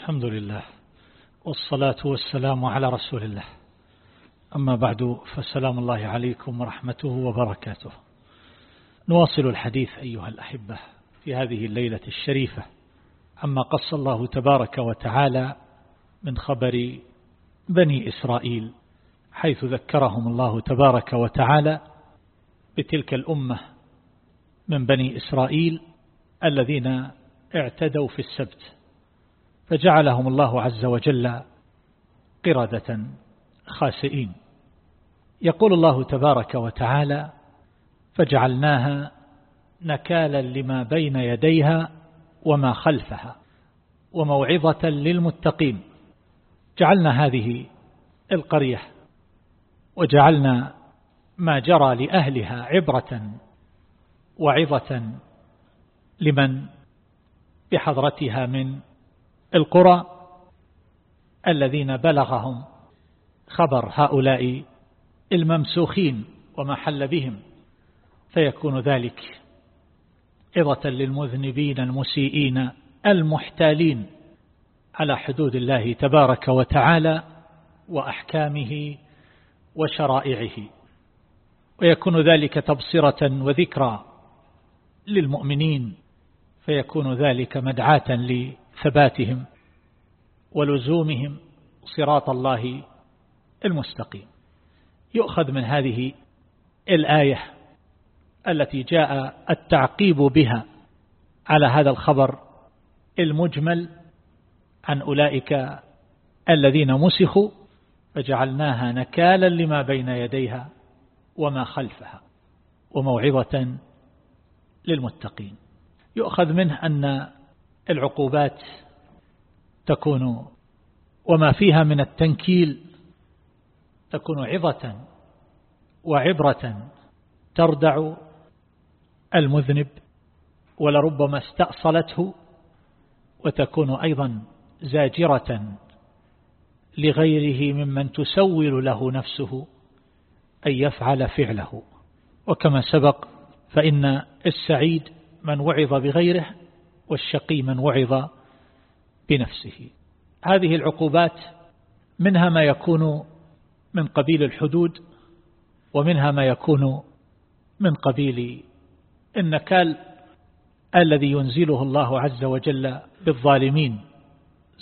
الحمد لله والصلاة والسلام على رسول الله. أما بعد فسلام الله عليكم ورحمته وبركاته. نواصل الحديث أيها الأحبة في هذه الليلة الشريفة عما قص الله تبارك وتعالى من خبر بني إسرائيل حيث ذكرهم الله تبارك وتعالى بتلك الأمة من بني إسرائيل الذين اعتدوا في السبت. فجعلهم الله عز وجل قردة خاسئين. يقول الله تبارك وتعالى فجعلناها نكالا لما بين يديها وما خلفها وموعظة للمتقين. جعلنا هذه القرية وجعلنا ما جرى لأهلها عبرة وعظة لمن؟ بحضرتها من القرى الذين بلغهم خبر هؤلاء الممسوخين وما حل بهم فيكون ذلك عظة للمذنبين المسيئين المحتالين على حدود الله تبارك وتعالى وأحكامه وشرائعه. ويكون ذلك تبصرة وذكرى للمؤمنين فيكون ذلك مدعاة لثباتهم ولزومهم صراط الله المستقيم. يؤخذ من هذه الآية التي جاء التعقيب بها على هذا الخبر المجمل عن أولئك الذين مسخوا فجعلناها نكالا لما بين يديها وما خلفها وموعظة للمتقين. يؤخذ منه أن العقوبات تكون وما فيها من التنكيل تكون عظة وعبرة تردع المذنب ولربما استأصلته وتكون أيضا زاجرة لغيره ممن تسول له نفسه أن يفعل فعله. وكما سبق فإن السعيد من وعظ بغيره والشقي من وعظ بنفسه. هذه العقوبات منها ما يكون من قبيل الحدود ومنها ما يكون من قبيل النكال الذي ينزله الله عز وجل بالظالمين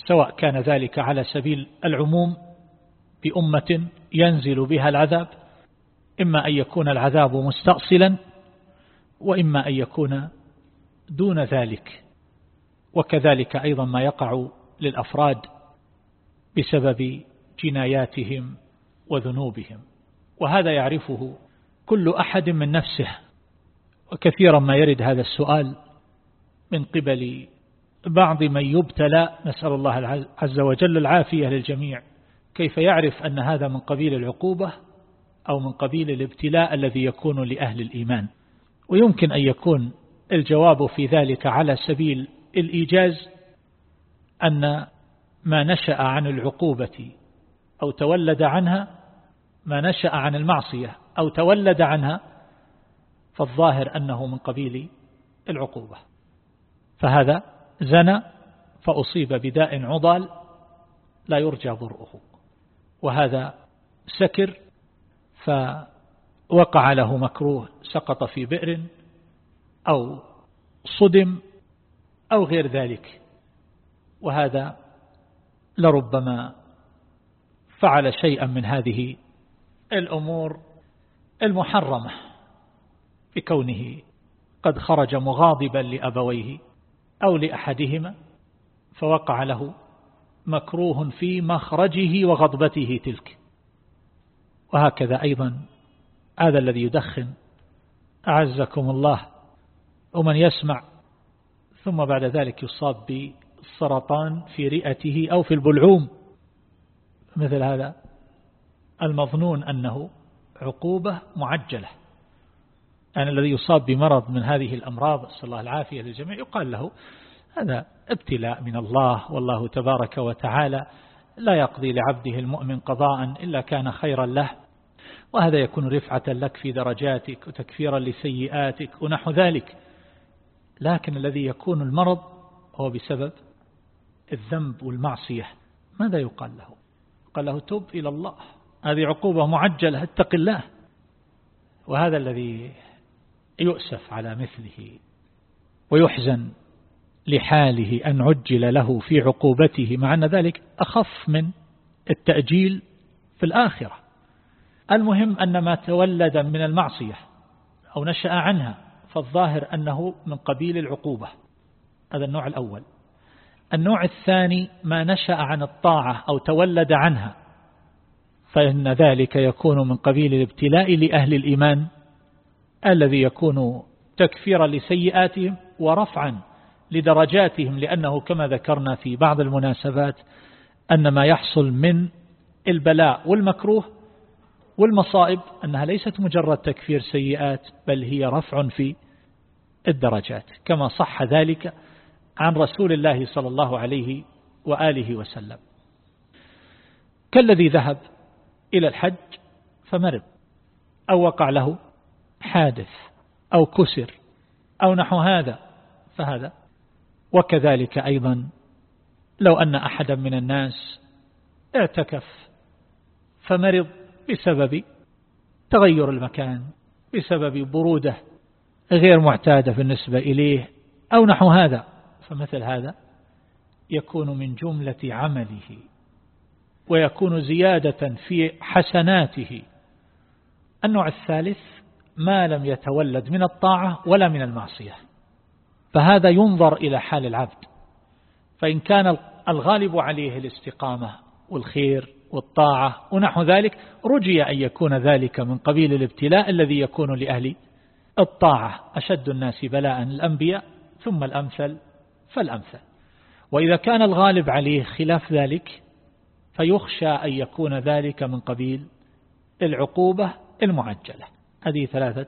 سواء كان ذلك على سبيل العموم بأمة ينزل بها العذاب إما أن يكون العذاب مستأصلا وإما أن يكون دون ذلك وكذلك أيضا ما يقع للأفراد بسبب جناياتهم وذنوبهم. وهذا يعرفه كل أحد من نفسه وكثيرا ما يرد هذا السؤال من قبل بعض من يبتلى. نسأل الله عز وجل العافية للجميع. كيف يعرف أن هذا من قبيل العقوبة أو من قبيل الابتلاء الذي يكون لأهل الإيمان؟ ويمكن أن يكون الجواب في ذلك على سبيل الإيجاز أن ما نشأ عن العقوبة أو تولد عنها ما نشأ عن المعصية أو تولد عنها فالظاهر أنه من قبيل العقوبة. فهذا زنى فأصيب بداء عضال لا يرجى ضرؤه وهذا سكر فوقع له مكروه سقط في بئر أو صدم أو غير ذلك. وهذا لربما فعل شيئا من هذه الأمور المحرمة بكونه قد خرج مغاضبا لأبويه أو لأحدهما فوقع له مكروه في مخرجه وغضبته تلك. وهكذا أيضا هذا الذي يدخن. أعزكم الله. ومن يسمع ثم بعد ذلك يصاب بالسرطان في رئته أو في البلعوم. مثل هذا. المظنون أنه عقوبة معجلة. يعني الذي يصاب بمرض من هذه الأمراض صلى الله العافية للجميع يقال له هذا ابتلاء من الله والله تبارك وتعالى لا يقضي لعبده المؤمن قضاء إلا كان خيرا له. وهذا يكون رفعة لك في درجاتك وتكفيرا لسيئاتك ونحو ذلك. لكن الذي يكون المرض هو بسبب الذنب والمعصية. ماذا يقال له؟ قال له تب إلى الله. هذه عقوبة معجلة اتق الله. وهذا الذي يؤسف على مثله ويحزن لحاله أن عجل له في عقوبته مع أن ذلك أخف من التأجيل في الآخرة. المهم أن ما تولد من المعصية أو نشأ عنها فالظاهر أنه من قبيل العقوبة. هذا النوع الأول. النوع الثاني ما نشأ عن الطاعة أو تولد عنها فإن ذلك يكون من قبيل الابتلاء لأهل الإيمان الذي يكون تكفيرا لسيئاتهم ورفعا لدرجاتهم لأنه كما ذكرنا في بعض المناسبات أن ما يحصل من البلاء والمكروه والمصائب أنها ليست مجرد تكفير سيئات بل هي رفع في الدرجات. كما صح ذلك عن رسول الله صلى الله عليه وآله وسلم. كالذي ذهب إلى الحج فمرض أو وقع له حادث أو كسر أو نحو هذا فهذا. وكذلك أيضا لو أن أحدا من الناس اعتكف فمرض بسبب تغير المكان بسبب برودة غير معتادة بالنسبة إليه أو نحو هذا. فمثل هذا يكون من جملة عمله ويكون زيادة في حسناته. النوع الثالث ما لم يتولد من الطاعة ولا من المعصية. فهذا ينظر إلى حال العبد. فإن كان الغالب عليه الاستقامة والخير والطاعة ونحو ذلك رجي أن يكون ذلك من قبيل الابتلاء الذي يكون لأهل الطاعة. أشد الناس بلاء الأنبياء ثم الأمثل فالأمثل. وإذا كان الغالب عليه خلاف ذلك فيخشى أن يكون ذلك من قبيل العقوبة المعجلة. هذه ثلاثة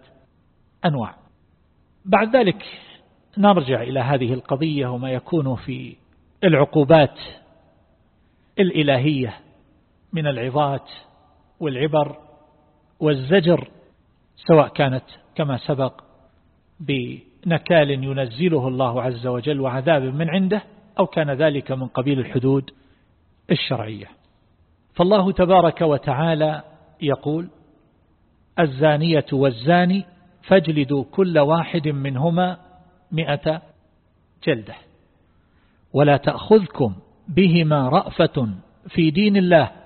أنواع. بعد ذلك نرجع إلى هذه القضية وما يكون في العقوبات الإلهية. من العظات والعبر والزجر سواء كانت كما سبق بنكال ينزله الله عز وجل وعذاب من عنده أو كان ذلك من قبيل الحدود الشرعية. فالله تبارك وتعالى يقول الزانية والزاني فاجلدوا كل واحد منهما مئة جلدة. ولا تأخذكم بهما رأفة في دين الله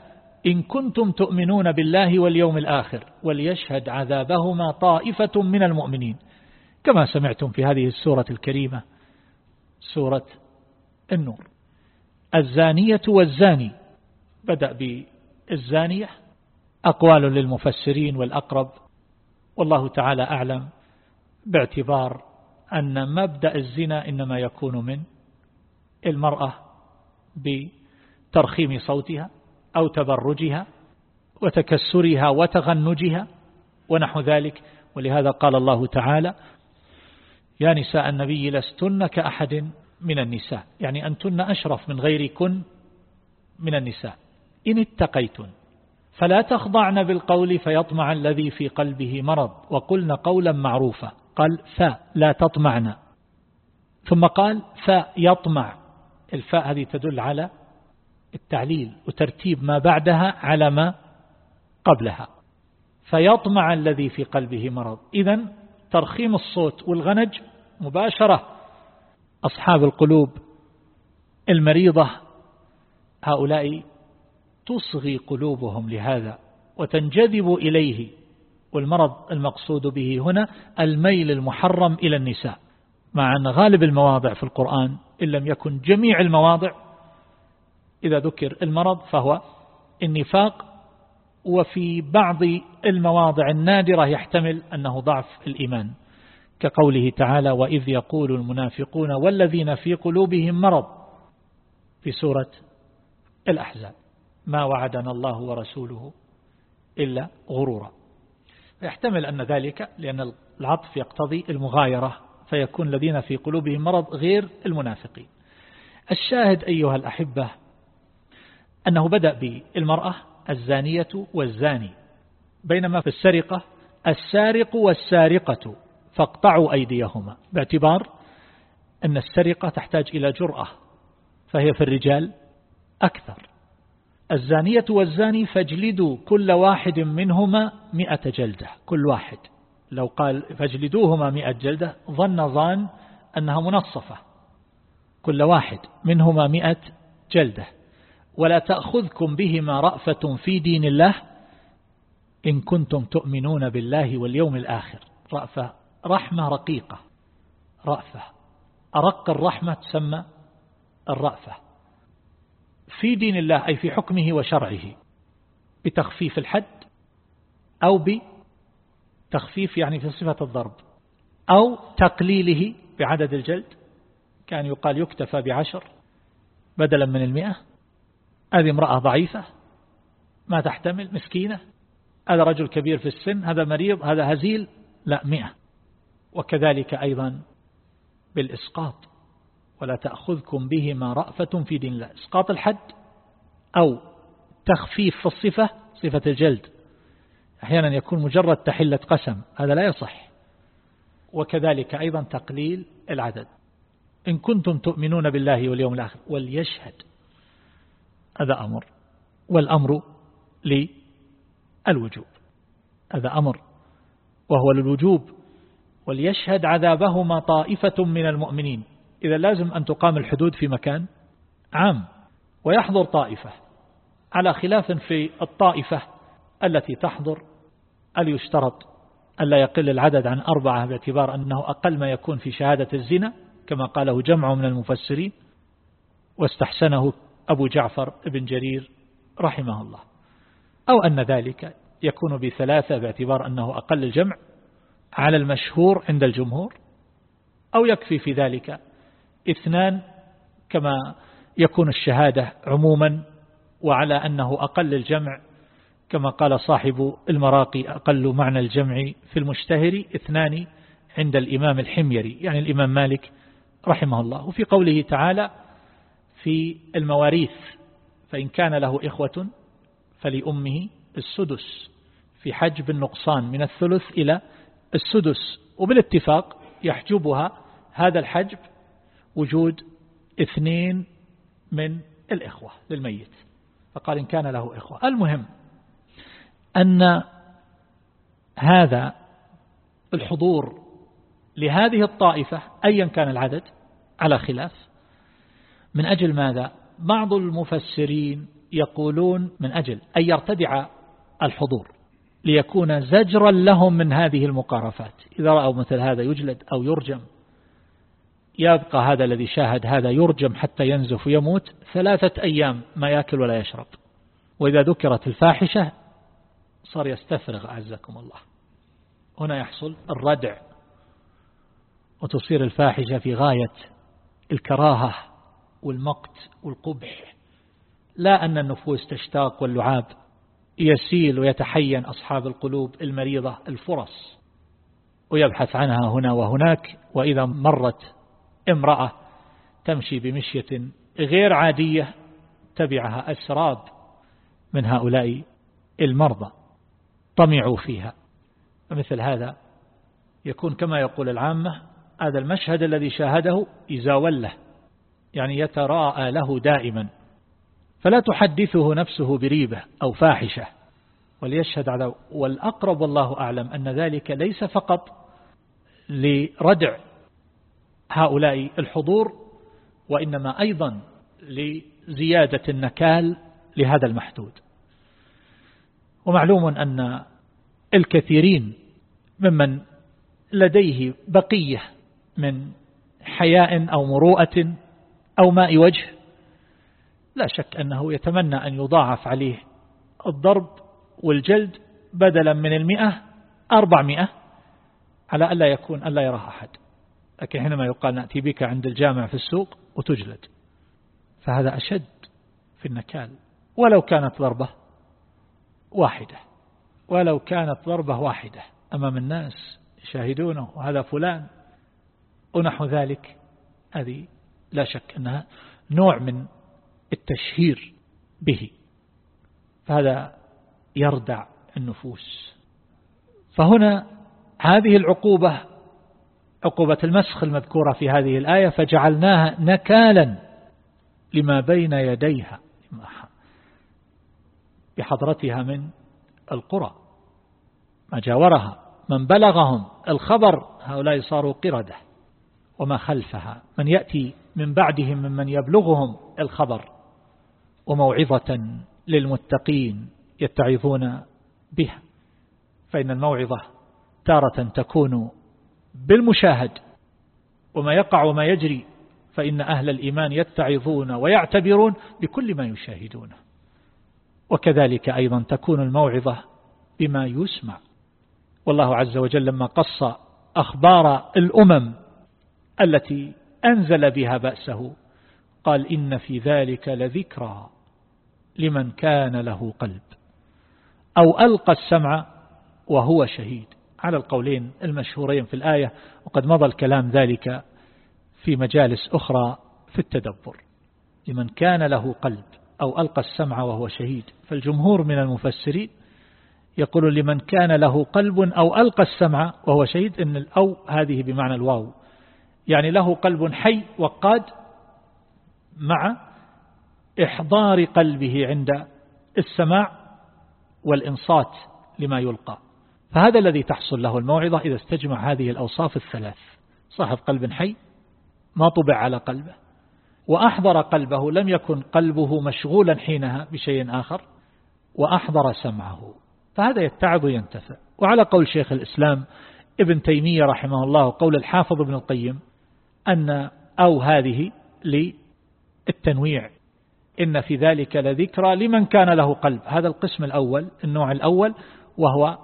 إن كنتم تؤمنون بالله واليوم الآخر وليشهد عذابهما طائفة من المؤمنين. كما سمعتم في هذه السورة الكريمة سورة النور. الزانية والزاني. بدأ بالزانية. أقوال للمفسرين والأقرب. والله تعالى أعلم باعتبار أن مبدأ الزنا إنما يكون من المرأة بترخيم صوتها. أو تبرجها وتكسرها وتغنجها ونحو ذلك. ولهذا قال الله تعالى يا نساء النبي لستن كأحد من النساء يعني أنتن أشرف من غيركن من النساء. إن اتقيتن فلا تخضعن بالقول فيطمع الذي في قلبه مرض. وقلن قولا معروفا قال فاء لا تطمعن. ثم قال فاء يطمع. الفاء هذه تدل على التعليل وترتيب ما بعدها على ما قبلها. فيطمع الذي في قلبه مرض. إذا ترخيم الصوت والغنج مباشرة. أصحاب القلوب المريضة هؤلاء تصغي قلوبهم لهذا وتنجذب إليه. والمرض المقصود به هنا الميل المحرم إلى النساء. مع أن غالب المواضع في القرآن إن لم يكن جميع المواضع إذا ذكر المرض فهو النفاق وفي بعض المواضع النادرة يحتمل أنه ضعف الإيمان. كقوله تعالى وإذ يقول المنافقون والذين في قلوبهم مرض في سورة الأحزاب. ما وعدنا الله ورسوله إلا غرورا. يحتمل أن ذلك لأن العطف يقتضي المغايرة فيكون الذين في قلوبهم مرض غير المنافقين. الشاهد أيها الأحبة أنه بدأ بالمرأة الزانية والزاني بينما في السرقة السارق والسارقة فاقطعوا أيديهما باعتبار أن السرقة تحتاج إلى جرأة فهي في الرجال أكثر. الزانية والزاني فاجلدوا كل واحد منهما مئة جلدة كل واحد. لو قال فاجلدوهما مئة جلدة ظن ظان أنها منصفة كل واحد منهما مئة جلدة. ولا تأخذكم بهما رأفة في دين الله إن كنتم تؤمنون بالله واليوم الآخر. رأفة رحمة رقيقة. رأفة. أرق الرحمة تسمى الرأفة. في دين الله أي في حكمه وشرعه بتخفيف الحد أو بتخفيف يعني في صفة الضرب أو تقليله بعدد الجلد. كان يقال يكتفى بعشر بدلا من المئة. هذه امرأة ضعيفة ما تحتمل مسكينة هذا رجل كبير في السن هذا مريض هذا هزيل لا مئة. وكذلك أيضا بالإسقاط ولا تأخذكم بهما رأفة في دين الله. إسقاط الحد أو تخفيف في الصفة صفة الجلد. أحيانا يكون مجرد تحلة قسم هذا لا يصح. وكذلك أيضا تقليل العدد. إن كنتم تؤمنون بالله واليوم الآخر وليشهد. هذا أمر والأمر للوجوب. هذا أمر وهو للوجوب وليشهد عذابهما طائفة من المؤمنين. إذا لازم أن تقام الحدود في مكان عام ويحضر طائفة على خلاف في الطائفة التي تحضر هل يشترط ألا يقل العدد عن أربعة باعتبار أنه أقل ما يكون في شهادة الزنا؟ كما قاله جمع من المفسرين واستحسنه أبو جعفر بن جرير رحمه الله أو أن ذلك يكون بثلاثة باعتبار أنه أقل الجمع على المشهور عند الجمهور أو يكفي في ذلك اثنان كما يكون الشهادة عموما وعلى أنه أقل الجمع كما قال صاحب المراقي أقل معنى الجمع في المشتهر اثنان عند الإمام الحميري يعني الإمام مالك رحمه الله. وفي قوله تعالى في المواريث فإن كان له إخوة فلأمه السدس في حجب النقصان من الثلث إلى السدس. وبالاتفاق يحجبها هذا الحجب وجود اثنين من الإخوة للميت. فقال إن كان له إخوة. المهم أن هذا الحضور لهذه الطائفة أيا كان العدد على خلاف من أجل ماذا؟ بعض المفسرين يقولون من أجل أن يرتدع الحضور ليكون زجرا لهم من هذه المقارفات. إذا رأوا مثل هذا يجلد أو يرجم يبقى هذا الذي شاهد هذا يرجم حتى ينزف ويموت ثلاثة أيام ما يأكل ولا يشرب. وإذا ذكرت الفاحشة صار يستفرغ أعزكم الله. هنا يحصل الردع وتصير الفاحشة في غاية الكراهة. والمقت والقبح. لا أن النفوس تشتاق واللعاب يسيل ويتحين أصحاب القلوب المريضة الفرص. ويبحث عنها هنا وهناك وإذا مرت امرأة تمشي بمشية غير عادية تبعها أسراب من هؤلاء المرضى. طمعوا فيها. مثل هذا يكون كما يقول العامة هذا المشهد الذي شاهده يزاول له يعني يتراءى له دائما. فلا تحدثه نفسه بريبة أو فاحشة وليشهد على والأقرب والله أعلم أن ذلك ليس فقط لردع هؤلاء الحضور وإنما أيضا لزيادة النكال لهذا المحدود. ومعلوم أن الكثيرين ممن لديه بقية من حياء أو مروءة أو ماء وجه لا شك أنه يتمنى أن يضاعف عليه الضرب والجلد بدلا من المئة أربعمائة على ألا يكون ألا يراه أحد. لكن حينما يقال نأتي بك عند الجامع في السوق وتجلد فهذا أشد في النكال. ولو كانت ضربة واحدة ولو كانت ضربة واحدة أمام الناس يشاهدونه وهذا فلان ونحو ذلك. هذه لا شك أنها نوع من التشهير به. فهذا يردع النفوس. فهنا هذه العقوبة عقوبة المسخ المذكورة في هذه الآية فجعلناها نكالا لما بين يديها بحضرتها من القرى. ما جاورها من بلغهم الخبر هؤلاء صاروا قردة. وما خلفها من يأتي من بعدهم ممن يبلغهم الخبر وموعظة للمتقين يتعظون بها. فإن الموعظة تارة تكون بالمشاهد وما يقع وما يجري فإن أهل الإيمان يتعظون ويعتبرون بكل ما يشاهدونه وكذلك أيضا تكون الموعظة بما يسمع. والله عز وجل لما قص أخبار الأمم التي أنزل بها بأسه. قال إن في ذلك لذكرى لمن كان له قلب. أو ألقى السمع وهو شهيد. على القولين المشهورين في الآية وقد مضى الكلام ذلك في مجالس أخرى في التدبر. لمن كان له قلب أو ألقى السمع وهو شهيد. فالجمهور من المفسرين يقول لمن كان له قلب أو ألقى السمع وهو شهيد إن الأو هذه بمعنى الواو. يعني له قلب حي وقاد مع إحضار قلبه عند السماع والإنصات لما يلقى. فهذا الذي تحصل له الموعظة إذا استجمع هذه الأوصاف الثلاث. صاحب قلب حي ما طبع على قلبه وأحضر قلبه لم يكن قلبه مشغولا حينها بشيء آخر وأحضر سمعه. فهذا يتعظ وينتفع. وعلى قول شيخ الإسلام ابن تيمية رحمه الله قول الحافظ ابن القيم أن أو هذه للتنويع. إن في ذلك لذكرى لمن كان له قلب. هذا القسم الأول النوع الأول وهو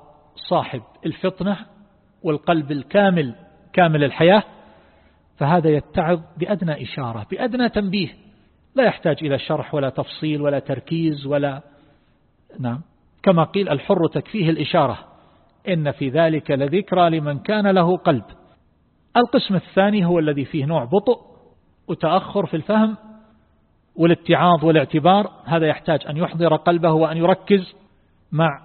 صاحب الفطنة والقلب الكامل كامل الحياة. فهذا يتعظ بأدنى إشارة بأدنى تنبيه. لا يحتاج إلى شرح ولا تفصيل ولا تركيز ولا نعم. كما قيل الحر تكفيه الإشارة. إن في ذلك لذكرى لمن كان له قلب. القسم الثاني هو الذي فيه نوع بطء وتأخر في الفهم والاتعاظ والاعتبار. هذا يحتاج أن يحضر قلبه وأن يركز مع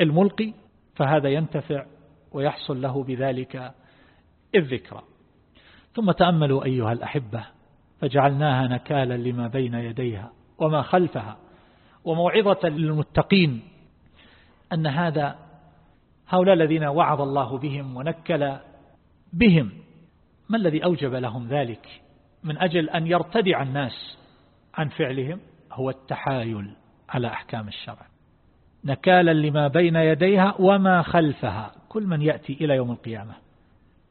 الملقي فهذا ينتفع ويحصل له بذلك الذكرى. ثم تأملوا أيها الأحبة فجعلناها نكالا لما بين يديها وما خلفها وموعظة للمتقين أن هذا هؤلاء الذين وعظ الله بهم ونكل بهم. ما الذي أوجب لهم ذلك؟ من أجل أن يرتدع الناس عن فعلهم هو التحايل على أحكام الشرع. نكالا لما بين يديها وما خلفها. كل من يأتي إلى يوم القيامة.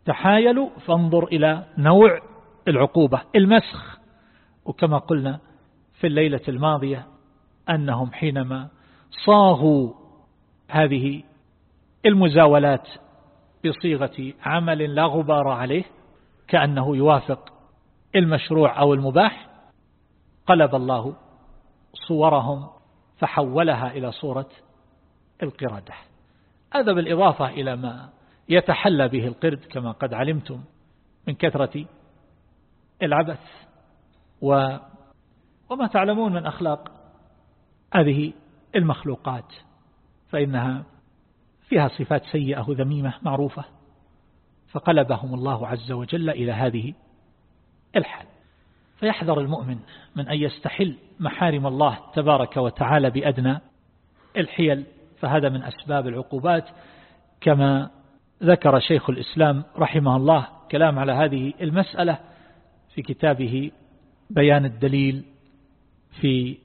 تحايلوا فانظر إلى نوع العقوبة المسخ. وكما قلنا في الليلة الماضية أنهم حينما صاغوا هذه المزاولات بصيغة عمل لا غبار عليه كأنه يوافق المشروع أو المباح قلب الله صورهم فحولها إلى صورة القردة. هذا بالإضافة إلى ما يتحلى به القرد كما قد علمتم من كثرة العبث و وما تعلمون من أخلاق هذه المخلوقات فإنها فيها صفات سيئة ذميمة معروفة. فقلبهم الله عز وجل إلى هذه الحال. فيحذر المؤمن من أن يستحل محارم الله تبارك وتعالى بأدنى الحيل. فهذا من أسباب العقوبات. كما ذكر شيخ الإسلام رحمه الله كلام على هذه المسألة في كتابه بيان الدليل في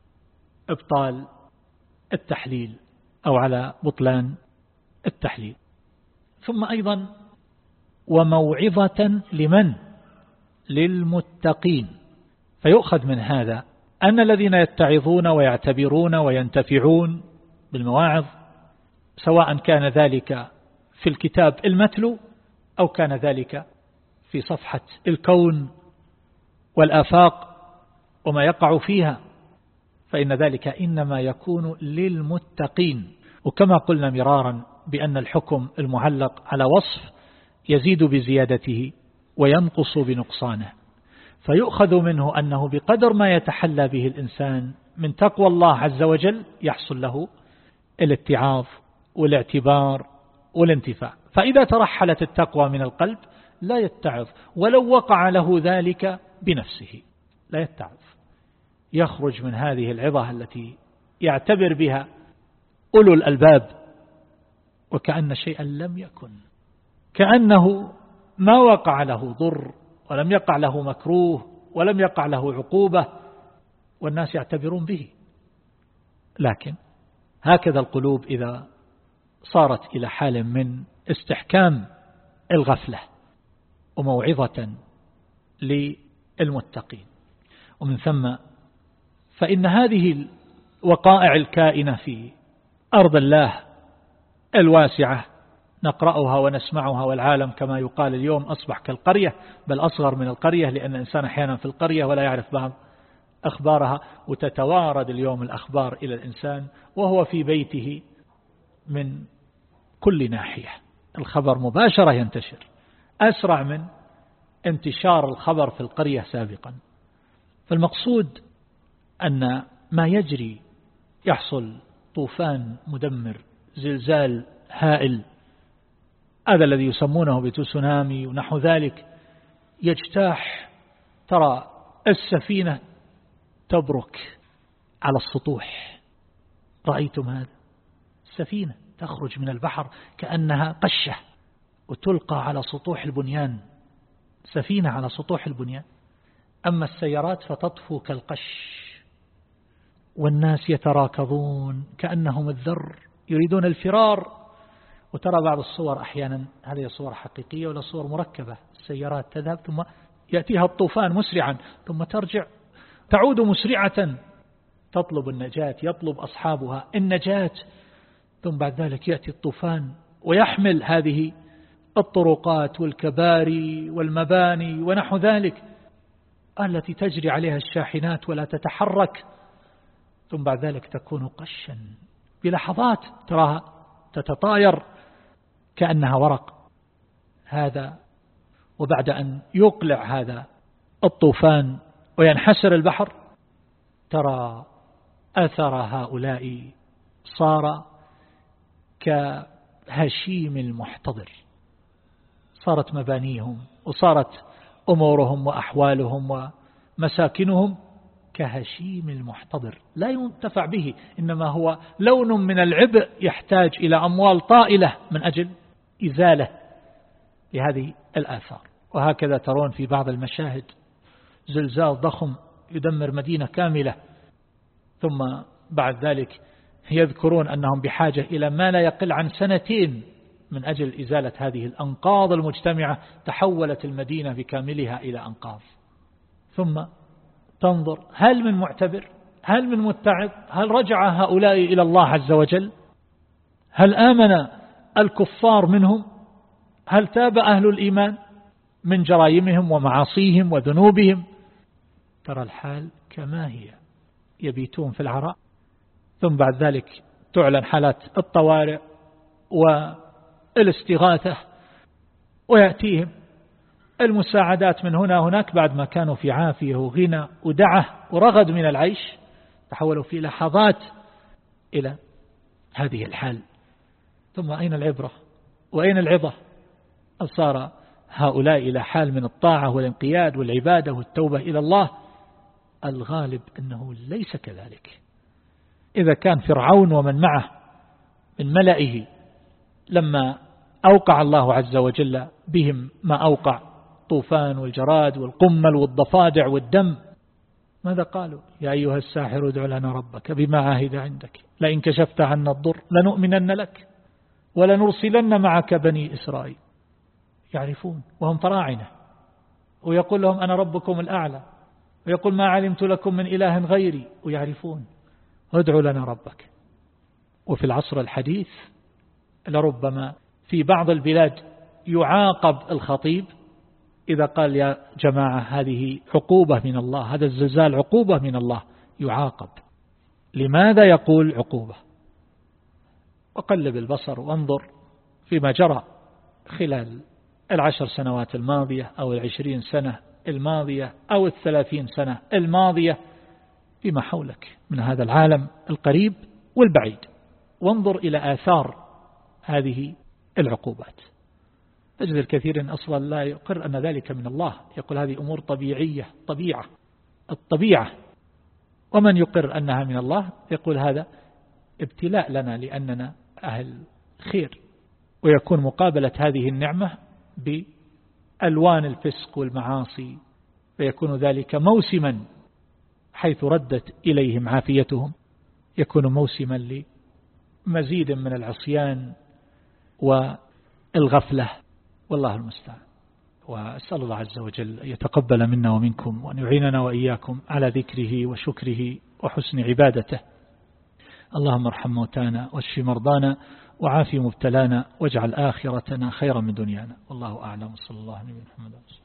إبطال التحليل أو على بطلان التحليل. ثم أيضا وموعظة لمن؟ للمتقين. فيؤخذ من هذا أن الذين يتعظون ويعتبرون وينتفعون بالمواعظ سواء كان ذلك في الكتاب المتلو أو كان ذلك في صفحة الكون والآفاق وما يقع فيها فإن ذلك إنما يكون للمتقين. وكما قلنا مرارا بأن الحكم المعلق على وصف يزيد بزيادته وينقص بنقصانه. فيؤخذ منه أنه بقدر ما يتحلى به الإنسان من تقوى الله عز وجل يحصل له الاتعاظ والاعتبار والانتفاع. فإذا ترحلت التقوى من القلب لا يتعظ ولو وقع له ذلك بنفسه لا يتعظ. يخرج من هذه العظة التي يعتبر بها أولو الألباب وكأن شيئا لم يكن. كأنه ما وقع له ضر ولم يقع له مكروه ولم يقع له عقوبة والناس يعتبرون به. لكن هكذا القلوب إذا صارت إلى حال من استحكام الغفلة وموعظة للمتقين. ومن ثم فإن هذه الوقائع الكائنة في أرض الله الواسعة. نقرأها ونسمعها والعالم كما يقال اليوم أصبح كالقرية بل أصغر من القرية لأن الإنسان أحيانا في القرية ولا يعرف بعض أخبارها وتتوارد اليوم الأخبار إلى الإنسان وهو في بيته من كل ناحية. الخبر مباشرة ينتشر. أسرع من انتشار الخبر في القرية سابقا. فالمقصود أن ما يجري يحصل طوفان مدمر. زلزال هائل. هذا الذي يسمونه بتسونامي ونحو ذلك. يجتاح ترى السفينة تبرك على السطوح. رأيتم هذا؟ السفينة تخرج من البحر كأنها قشة وتلقى على سطوح البنيان. سفينة على سطوح البنيان. أما السيارات فتطفو كالقش والناس يتراكضون كأنهم الذر. يريدون الفرار. وترى بعض الصور أحيانا هذه صور حقيقية ولا صور مركبة السيارات تذهب ثم يأتيها الطوفان مسرعا ثم ترجع تعود مسرعة تطلب النجاة يطلب أصحابها النجاة ثم بعد ذلك يأتي الطوفان ويحمل هذه الطرقات والكباري والمباني ونحو ذلك التي تجري عليها الشاحنات ولا تتحرك ثم بعد ذلك تكون قشا. بلحظات تراها تتطاير كأنها ورق. هذا وبعد أن يقلع هذا الطوفان وينحسر البحر ترى أثر هؤلاء صار كهشيم المحتضر. صارت مبانيهم وصارت أمورهم وأحوالهم ومساكنهم كهشيم المحتضر. لا ينتفع به إنما هو لون من العبء يحتاج إلى أموال طائلة من أجل إزالة لهذه الآثار. وهكذا ترون في بعض المشاهد زلزال ضخم يدمر مدينة كاملة. ثم بعد ذلك يذكرون أنهم بحاجة إلى ما لا يقل عن سنتين من أجل إزالة هذه الأنقاض المجتمعة تحولت المدينة بكاملها إلى أنقاض. ثم تنظر. هل من معتبر؟ هل من متعظ؟ هل رجع هؤلاء إلى الله عز وجل؟ هل آمن الكفار منهم؟ هل تاب أهل الإيمان من جرائمهم ومعاصيهم وذنوبهم؟ ترى الحال كما هي. يبيتون في العراء. ثم بعد ذلك تعلن حالات الطوارئ والإستغاثة ويأتيهم. المساعدات من هنا هناك بعد ما كانوا في عافية وغنى ودعة ورغد من العيش تحولوا في لحظات إلى هذه الحال. ثم أين العبرة؟ وأين العظة؟ صار هؤلاء إلى حال من الطاعة والانقياد والعبادة والتوبة إلى الله؟ الغالب أنه ليس كذلك. إذا كان فرعون ومن معه من ملئه لما أوقع الله عز وجل بهم ما أوقع الطوفان والجراد والقمل والضفادع والدم. ماذا قالوا؟ يا أيها الساحر ادع لنا ربك بما عاهد عندك. لئن كشفت عنا الضر لنؤمنن لك ولنرسلن معك بني إسرائيل. يعرفون وهم فراعنة. ويقول لهم أنا ربكم الأعلى. ويقول ما علمت لكم من إله غيري. ويعرفون ادعوا لنا ربك. وفي العصر الحديث لربما في بعض البلاد يعاقب الخطيب إذا قال يا جماعة هذه عقوبة من الله هذا الزلزال عقوبة من الله يعاقب. لماذا يقول عقوبة؟ وقلب البصر وانظر فيما جرى خلال العشر سنوات الماضية أو العشرين سنة الماضية أو الثلاثين سنة الماضية فيما حولك من هذا العالم القريب والبعيد. وانظر إلى آثار هذه العقوبات. تجد الكثير أصلا لا يقر أن ذلك من الله. يقول هذه أمور طبيعية طبيعة الطبيعة. ومن يقر أنها من الله؟ يقول هذا ابتلاء لنا لأننا أهل خير. ويكون مقابلة هذه النعمة بألوان الفسق والمعاصي. فيكون ذلك موسما حيث ردت إليهم عافيتهم. يكون موسما لمزيد من العصيان والغفلة. والله المستعان. وأسأل الله عز وجل أن يتقبل منا ومنكم وأن يعيننا وإياكم على ذكره وشكره وحسن عبادته. اللهم ارحم موتانا واشف مرضانا وعافي مبتلانا واجعل آخرتنا خيرا من دنيانا. والله أعلم. صلى الله عليه وسلم